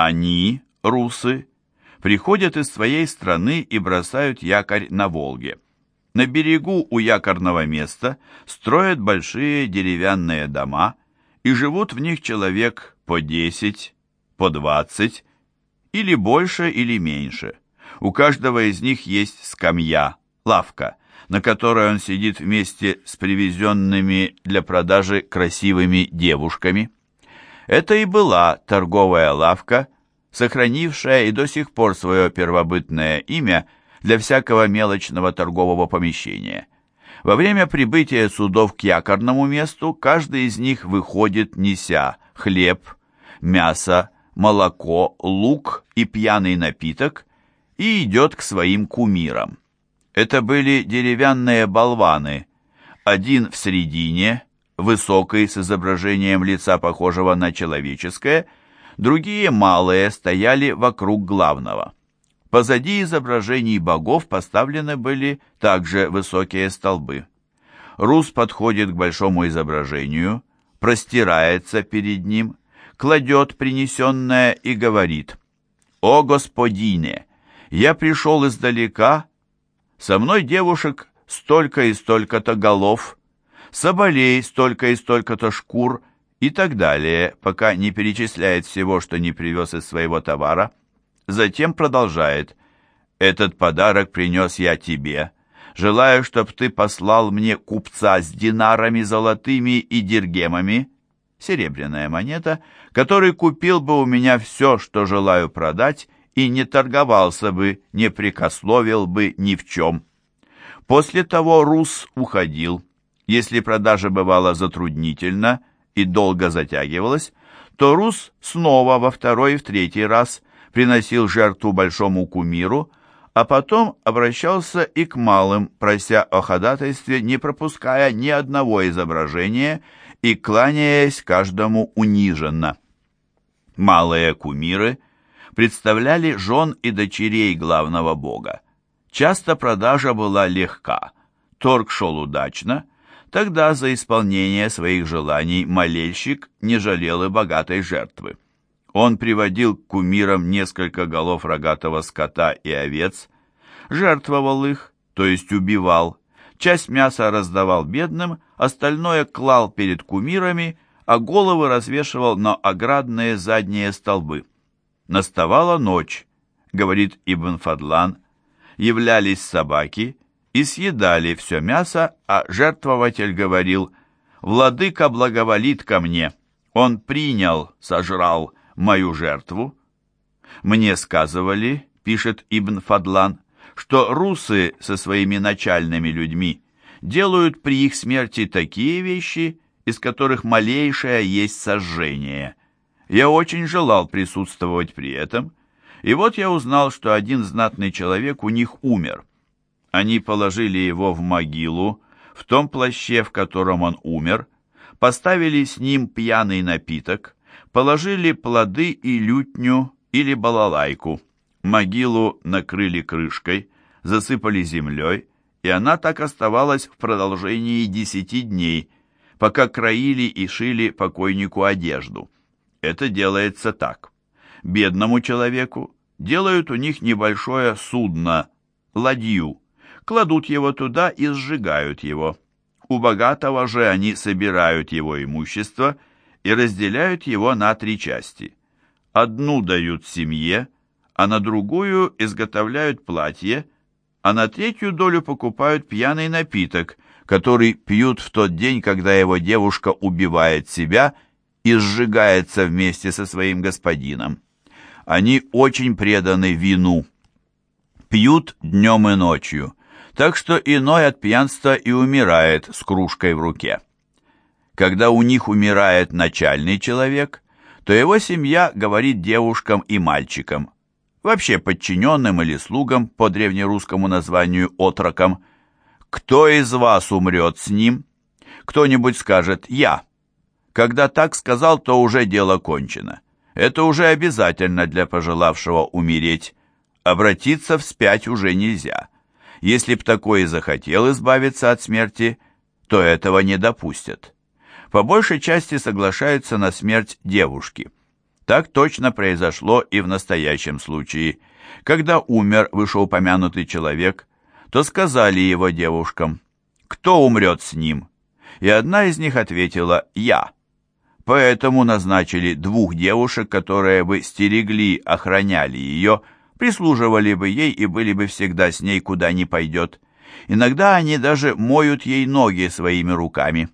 Они, русы, приходят из своей страны и бросают якорь на Волге. На берегу у якорного места строят большие деревянные дома и живут в них человек по 10, по 20 или больше или меньше. У каждого из них есть скамья, лавка, на которой он сидит вместе с привезенными для продажи красивыми девушками. Это и была торговая лавка, сохранившая и до сих пор свое первобытное имя для всякого мелочного торгового помещения. Во время прибытия судов к якорному месту каждый из них выходит, неся хлеб, мясо, молоко, лук и пьяный напиток, и идет к своим кумирам. Это были деревянные болваны, один в середине, высокий, с изображением лица, похожего на человеческое, другие малые стояли вокруг главного. Позади изображений богов поставлены были также высокие столбы. Рус подходит к большому изображению, простирается перед ним, кладет принесенное и говорит «О Господине, я пришел издалека, со мной девушек столько и столько-то голов, соболей столько и столько-то шкур и так далее, пока не перечисляет всего, что не привез из своего товара. Затем продолжает. «Этот подарок принес я тебе. Желаю, чтоб ты послал мне купца с динарами золотыми и диргемами, серебряная монета, который купил бы у меня все, что желаю продать, и не торговался бы, не прикословил бы ни в чем. После того Рус уходил. Если продажа бывала затруднительна и долго затягивалась, то Рус снова во второй и в третий раз приносил жертву большому кумиру, а потом обращался и к малым, прося о ходатайстве, не пропуская ни одного изображения и кланяясь каждому униженно. Малые кумиры представляли жен и дочерей главного бога. Часто продажа была легка, торг шел удачно, тогда за исполнение своих желаний молельщик не жалел и богатой жертвы. Он приводил к кумирам несколько голов рогатого скота и овец, жертвовал их, то есть убивал, часть мяса раздавал бедным, остальное клал перед кумирами, а головы развешивал на оградные задние столбы. Наставала ночь, говорит Ибн Фадлан, являлись собаки и съедали все мясо, а жертвователь говорил, «Владыка благоволит ко мне, он принял, сожрал, мою жертву. Мне сказывали, пишет Ибн Фадлан, что русы со своими начальными людьми делают при их смерти такие вещи, из которых малейшее есть сожжение. Я очень желал присутствовать при этом, и вот я узнал, что один знатный человек у них умер. Они положили его в могилу, в том плаще, в котором он умер, поставили с ним пьяный напиток, положили плоды и лютню или балалайку. Могилу накрыли крышкой, засыпали землей, и она так оставалась в продолжении десяти дней, пока краили и шили покойнику одежду. Это делается так. Бедному человеку делают у них небольшое судно, ладью, кладут его туда и сжигают его. У богатого же они собирают его имущество и разделяют его на три части. Одну дают семье, а на другую изготовляют платье, а на третью долю покупают пьяный напиток, который пьют в тот день, когда его девушка убивает себя и сжигается вместе со своим господином. Они очень преданы вину. Пьют днем и ночью, так что иной от пьянства и умирает с кружкой в руке. Когда у них умирает начальный человек, то его семья говорит девушкам и мальчикам, вообще подчиненным или слугам по древнерусскому названию отрокам, «Кто из вас умрет с ним?» Кто-нибудь скажет «Я». Когда так сказал, то уже дело кончено. Это уже обязательно для пожелавшего умереть. Обратиться вспять уже нельзя. Если б такой захотел избавиться от смерти, то этого не допустят по большей части соглашаются на смерть девушки. Так точно произошло и в настоящем случае. Когда умер вышеупомянутый человек, то сказали его девушкам, кто умрет с ним? И одна из них ответила «Я». Поэтому назначили двух девушек, которые бы стерегли, охраняли ее, прислуживали бы ей и были бы всегда с ней, куда ни пойдет. Иногда они даже моют ей ноги своими руками.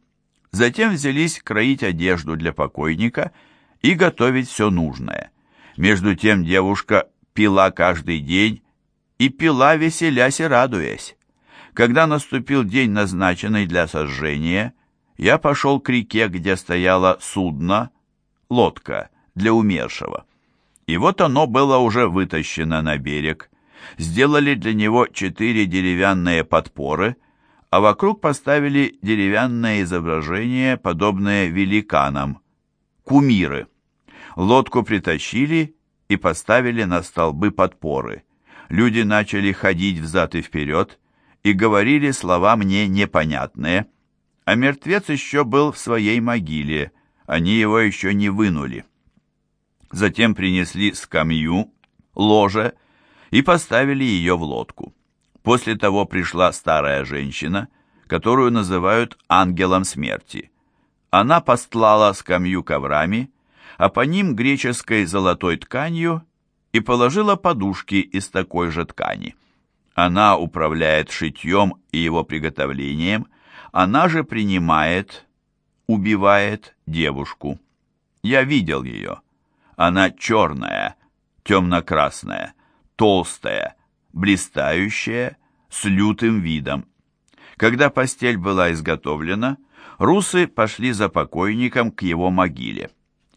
Затем взялись кроить одежду для покойника и готовить все нужное. Между тем девушка пила каждый день и пила, веселясь и радуясь. Когда наступил день, назначенный для сожжения, я пошел к реке, где стояло судно, лодка для умершего. И вот оно было уже вытащено на берег. Сделали для него четыре деревянные подпоры, а вокруг поставили деревянное изображение, подобное великанам, кумиры. Лодку притащили и поставили на столбы подпоры. Люди начали ходить взад и вперед и говорили слова мне непонятные, а мертвец еще был в своей могиле, они его еще не вынули. Затем принесли скамью, ложе и поставили ее в лодку. После того пришла старая женщина, которую называют ангелом смерти. Она постлала скамью коврами, а по ним греческой золотой тканью и положила подушки из такой же ткани. Она управляет шитьем и его приготовлением, она же принимает, убивает девушку. Я видел ее. Она черная, темно-красная, толстая, блистающая, с лютым видом. Когда постель была изготовлена, русы пошли за покойником к его могиле.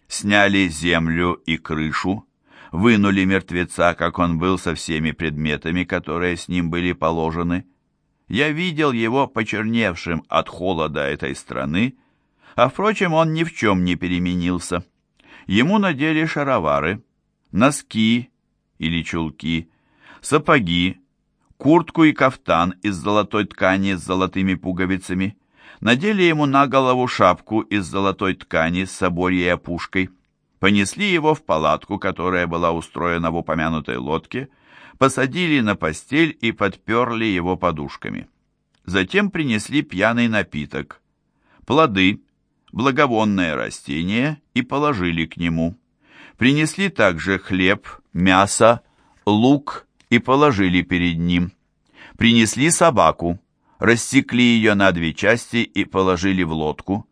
Сняли землю и крышу, вынули мертвеца, как он был со всеми предметами, которые с ним были положены. Я видел его почерневшим от холода этой страны, а, впрочем, он ни в чем не переменился. Ему надели шаровары, носки или чулки, сапоги, куртку и кафтан из золотой ткани с золотыми пуговицами, надели ему на голову шапку из золотой ткани с соборьей опушкой, понесли его в палатку, которая была устроена в упомянутой лодке, посадили на постель и подперли его подушками. Затем принесли пьяный напиток, плоды, благовонное растение и положили к нему. Принесли также хлеб, мясо, лук и положили перед ним. Принесли собаку, рассекли ее на две части и положили в лодку.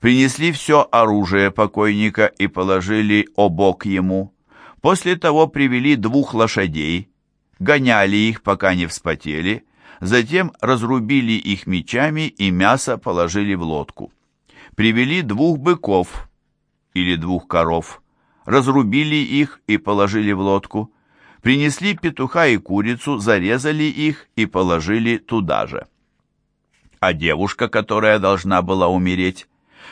Принесли все оружие покойника и положили обок ему. После того привели двух лошадей, гоняли их, пока не вспотели, затем разрубили их мечами и мясо положили в лодку. Привели двух быков или двух коров, разрубили их и положили в лодку. Принесли петуха и курицу, зарезали их и положили туда же. А девушка, которая должна была умереть,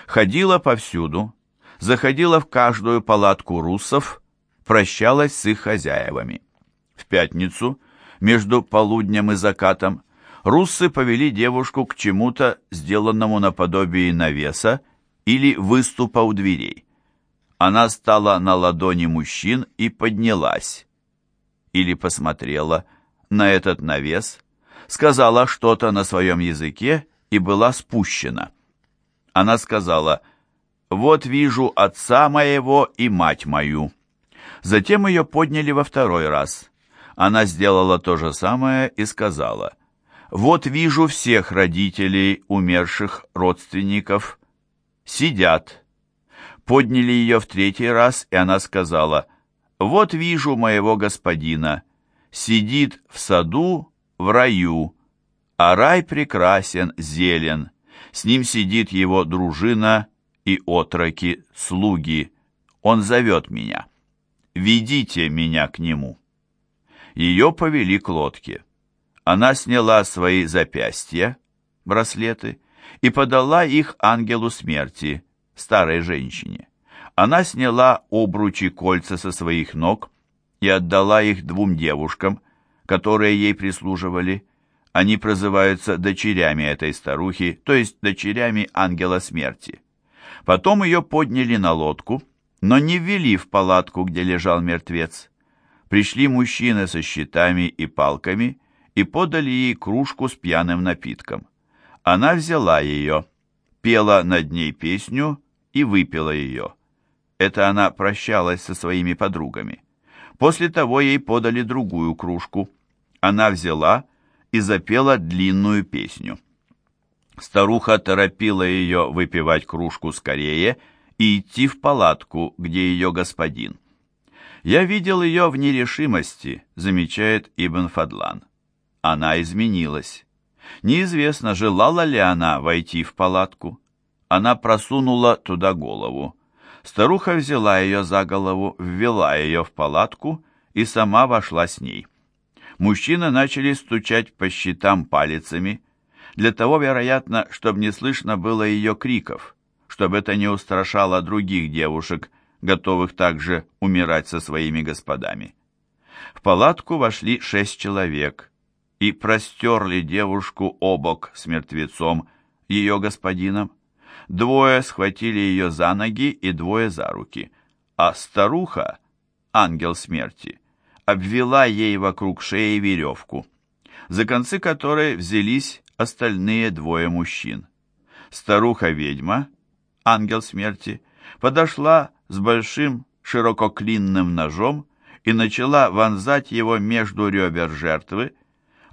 ходила повсюду, заходила в каждую палатку руссов, прощалась с их хозяевами. В пятницу, между полуднем и закатом, руссы повели девушку к чему-то, сделанному наподобие навеса или выступа у дверей. Она стала на ладони мужчин и поднялась, или посмотрела на этот навес, сказала что-то на своем языке и была спущена. Она сказала «Вот вижу отца моего и мать мою». Затем ее подняли во второй раз. Она сделала то же самое и сказала «Вот вижу всех родителей умерших родственников. Сидят». Подняли ее в третий раз, и она сказала вот вижу моего господина, сидит в саду в раю, а рай прекрасен, зелен, с ним сидит его дружина и отроки, слуги. Он зовет меня. Ведите меня к нему. Ее повели к лодке. Она сняла свои запястья, браслеты, и подала их ангелу смерти, старой женщине. Она сняла обручи кольца со своих ног и отдала их двум девушкам, которые ей прислуживали. Они прозываются дочерями этой старухи, то есть дочерями ангела смерти. Потом ее подняли на лодку но не ввели в палатку, где лежал мертвец. Пришли мужчины со щитами и палками и подали ей кружку с пьяным напитком. Она взяла ее, пела над ней песню и выпила ее. Это она прощалась со своими подругами. После того ей подали другую кружку. Она взяла и запела длинную песню. Старуха торопила ее выпивать кружку скорее и идти в палатку, где ее господин. «Я видел ее в нерешимости», — замечает Ибн Фадлан. Она изменилась. Неизвестно, желала ли она войти в палатку. Она просунула туда голову. Старуха взяла ее за голову, ввела ее в палатку и сама вошла с ней. Мужчины начали стучать по щитам палицами, для того, вероятно, чтобы не слышно было ее криков, чтобы это не устрашало других девушек, готовых также умирать со своими господами. В палатку вошли шесть человек и простерли девушку обок с мертвецом, ее господином. Двое схватили ее за ноги и двое за руки, а старуха, ангел смерти, обвела ей вокруг шеи веревку, за концы которой взялись остальные двое мужчин. Старуха-ведьма, ангел смерти, подошла с большим ширококлинным ножом и начала вонзать его между ребер жертвы,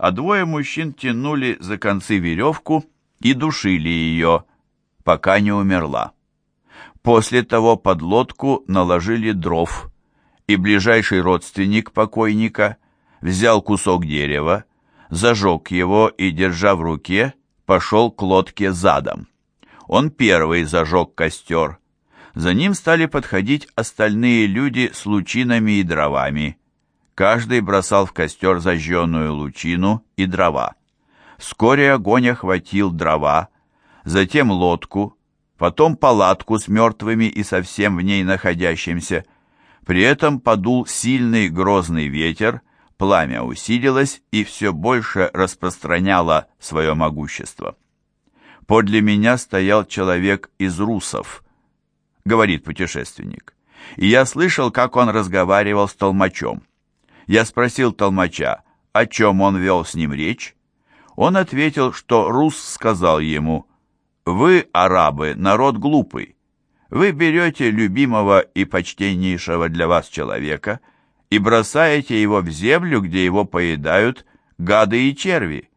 а двое мужчин тянули за концы веревку и душили ее, пока не умерла. После того под лодку наложили дров, и ближайший родственник покойника взял кусок дерева, зажег его и, держа в руке, пошел к лодке задом. Он первый зажег костер. За ним стали подходить остальные люди с лучинами и дровами. Каждый бросал в костер зажженную лучину и дрова. Вскоре огонь охватил дрова, затем лодку, потом палатку с мертвыми и совсем в ней находящимся. При этом подул сильный грозный ветер, пламя усилилось и все больше распространяло свое могущество. «Подле меня стоял человек из русов», — говорит путешественник, «и я слышал, как он разговаривал с толмачом. Я спросил толмача, о чем он вел с ним речь. Он ответил, что рус сказал ему, «Вы, арабы, народ глупый. Вы берете любимого и почтеннейшего для вас человека — и бросаете его в землю, где его поедают гады и черви.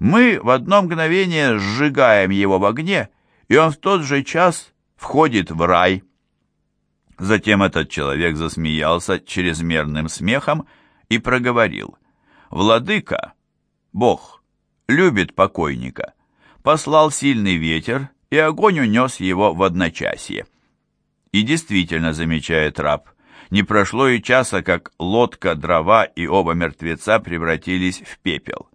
Мы в одно мгновение сжигаем его в огне, и он в тот же час входит в рай. Затем этот человек засмеялся чрезмерным смехом и проговорил. «Владыка, Бог, любит покойника, послал сильный ветер, и огонь унес его в одночасье». И действительно, замечает раб, не прошло и часа, как лодка, дрова и оба мертвеца превратились в пепел.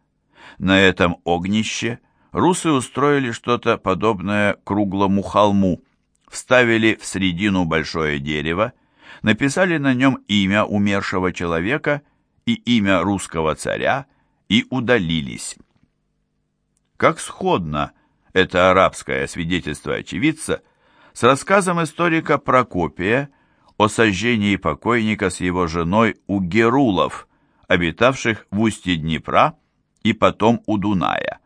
На этом огнище русы устроили что-то подобное круглому холму, вставили в середину большое дерево, написали на нем имя умершего человека и имя русского царя и удалились. Как сходно это арабское свидетельство очевидца с рассказом историка Прокопия – о сожжении покойника с его женой у Герулов, обитавших в устье Днепра и потом у Дуная.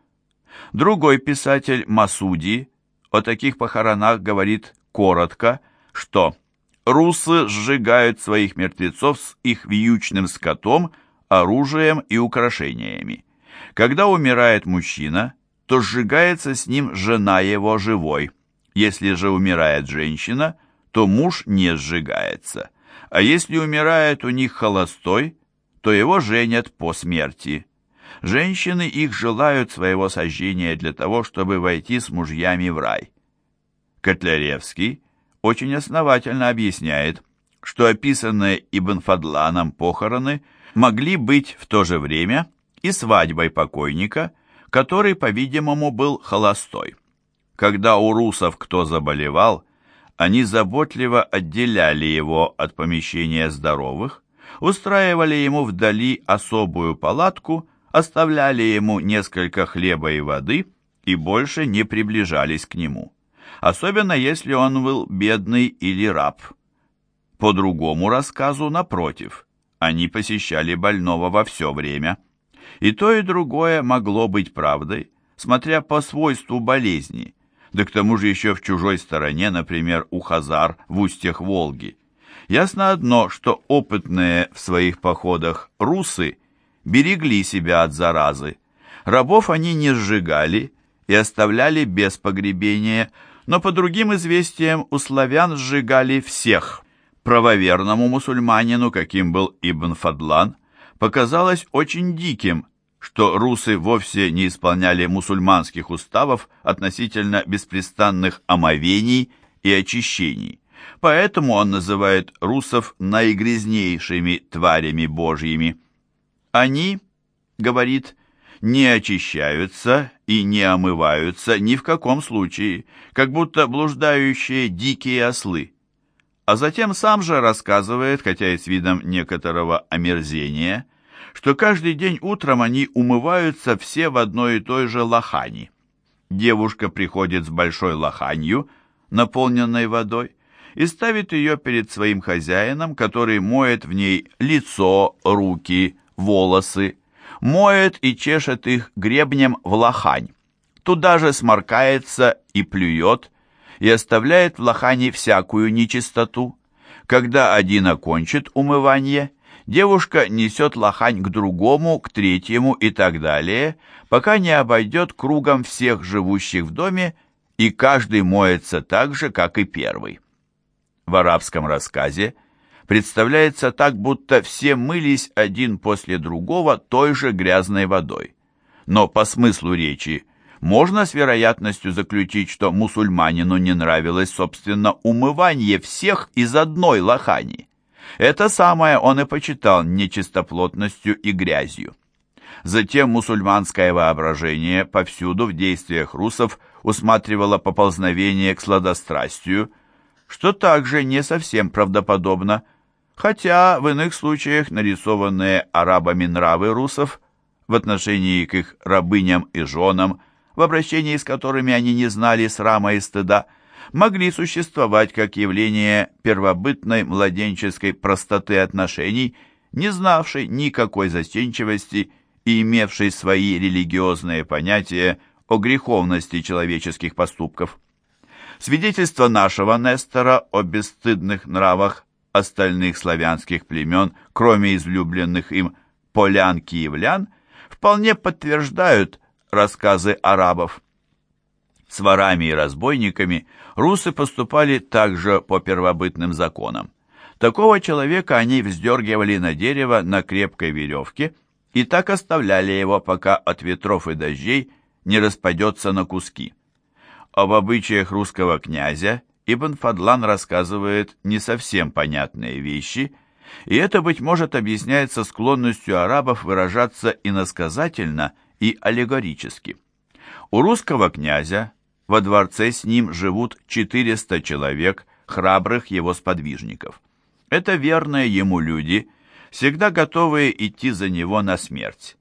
Другой писатель Масуди о таких похоронах говорит коротко, что русы сжигают своих мертвецов с их вьючным скотом, оружием и украшениями. Когда умирает мужчина, то сжигается с ним жена его живой. Если же умирает женщина – то муж не сжигается, а если умирает у них холостой, то его женят по смерти. Женщины их желают своего сожжения для того, чтобы войти с мужьями в рай. Котляревский очень основательно объясняет, что описанные Ибн Фадланом похороны могли быть в то же время и свадьбой покойника, который, по-видимому, был холостой. Когда у русов кто заболевал, они заботливо отделяли его от помещения здоровых, устраивали ему вдали особую палатку, оставляли ему несколько хлеба и воды и больше не приближались к нему. Особенно если он был бедный или раб. По другому рассказу, напротив, они посещали больного во все время. И то, и другое могло быть правдой, смотря по свойству болезни, да к тому же еще в чужой стороне, например, у Хазар в устьях Волги. Ясно одно, что опытные в своих походах русы берегли себя от заразы. Рабов они не сжигали и оставляли без погребения, но по другим известиям у славян сжигали всех. Правоверному мусульманину, каким был Ибн Фадлан, показалось очень диким, что русы вовсе не исполняли мусульманских уставов относительно беспрестанных омовений и очищений. Поэтому он называет русов наигрязнейшими тварями божьими. Они, говорит, не очищаются и не омываются ни в каком случае, как будто блуждающие дикие ослы. А затем сам же рассказывает, хотя и с видом некоторого омерзения, что каждый день утром они умываются все в одной и той же лохани. Девушка приходит с большой лоханью, наполненной водой, и ставит ее перед своим хозяином, который моет в ней лицо, руки, волосы, моет и чешет их гребнем в лохань. Туда же сморкается и плюет, и оставляет в лохане всякую нечистоту. Когда один окончит умывание, девушка несет лохань к другому, к третьему и так далее, пока не обойдет кругом всех живущих в доме, и каждый моется так же, как и первый. В арабском рассказе представляется так, будто все мылись один после другого той же грязной водой. Но по смыслу речи можно с вероятностью заключить, что мусульманину не нравилось, собственно, умывание всех из одной лохани. Это самое он и почитал нечистоплотностью и грязью. Затем мусульманское воображение повсюду в действиях русов усматривало поползновение к сладострастию, что также не совсем правдоподобно, хотя в иных случаях нарисованные арабами нравы русов в отношении к их рабыням и женам, в обращении с которыми они не знали срама и стыда, могли существовать как явление первобытной младенческой простоты отношений, не знавшей никакой застенчивости и имевшей свои религиозные понятия о греховности человеческих поступков. Свидетельство нашего Нестора о бесстыдных нравах остальных славянских племен, кроме излюбленных им полян-киевлян, вполне подтверждают рассказы арабов. С ворами и разбойниками русы поступали также по первобытным законам. Такого человека они вздергивали на дерево на крепкой веревке и так оставляли его, пока от ветров и дождей не распадется на куски. Об обычаях русского князя Ибн Фадлан рассказывает не совсем понятные вещи, и это, быть может, объясняется склонностью арабов выражаться иносказательно и аллегорически. У русского князя во дворце с ним живут 400 человек, храбрых его сподвижников. Это верные ему люди, всегда готовые идти за него на смерть.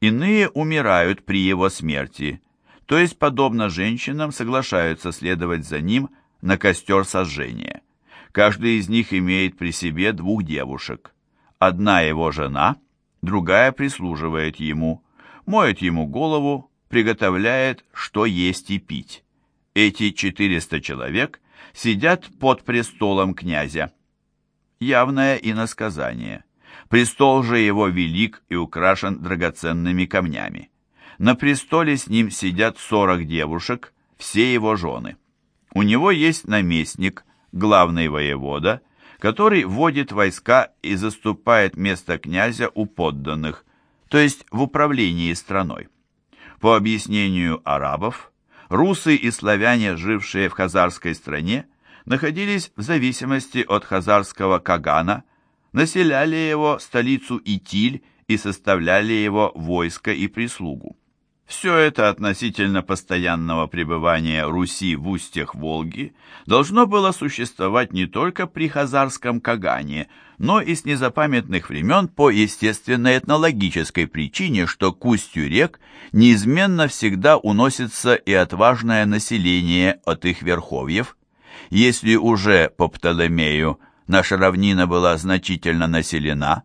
Иные умирают при его смерти, то есть, подобно женщинам, соглашаются следовать за ним – на костер сожжения. Каждый из них имеет при себе двух девушек. Одна его жена, другая прислуживает ему, моет ему голову, приготовляет, что есть и пить. Эти 400 человек сидят под престолом князя. Явное иносказание. Престол же его велик и украшен драгоценными камнями. На престоле с ним сидят 40 девушек, все его жены. У него есть наместник, главный воевода, который вводит войска и заступает место князя у подданных, то есть в управлении страной. По объяснению арабов, русы и славяне, жившие в хазарской стране, находились в зависимости от хазарского Кагана, населяли его столицу Итиль и составляли его войско и прислугу. Все это относительно постоянного пребывания Руси в устьях Волги должно было существовать не только при Хазарском Кагане, но и с незапамятных времен по естественной этнологической причине, что к устью рек неизменно всегда уносится и отважное население от их верховьев. Если уже по Птолемею наша равнина была значительно населена,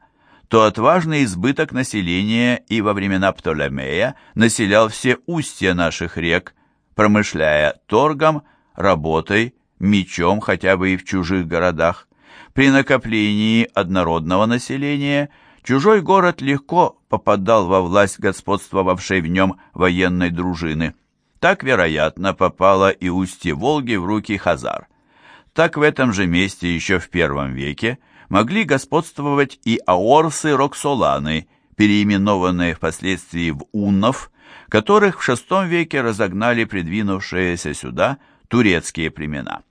то отважный избыток населения и во времена Птолемея населял все устья наших рек, промышляя торгом, работой, мечом хотя бы и в чужих городах. При накоплении однородного населения чужой город легко попадал во власть господствовавшей в нем военной дружины. Так, вероятно, попало и устье Волги в руки хазар. Так в этом же месте еще в первом веке могли господствовать и аорсы-роксоланы, переименованные впоследствии в уннов, которых в VI веке разогнали придвинувшиеся сюда турецкие племена.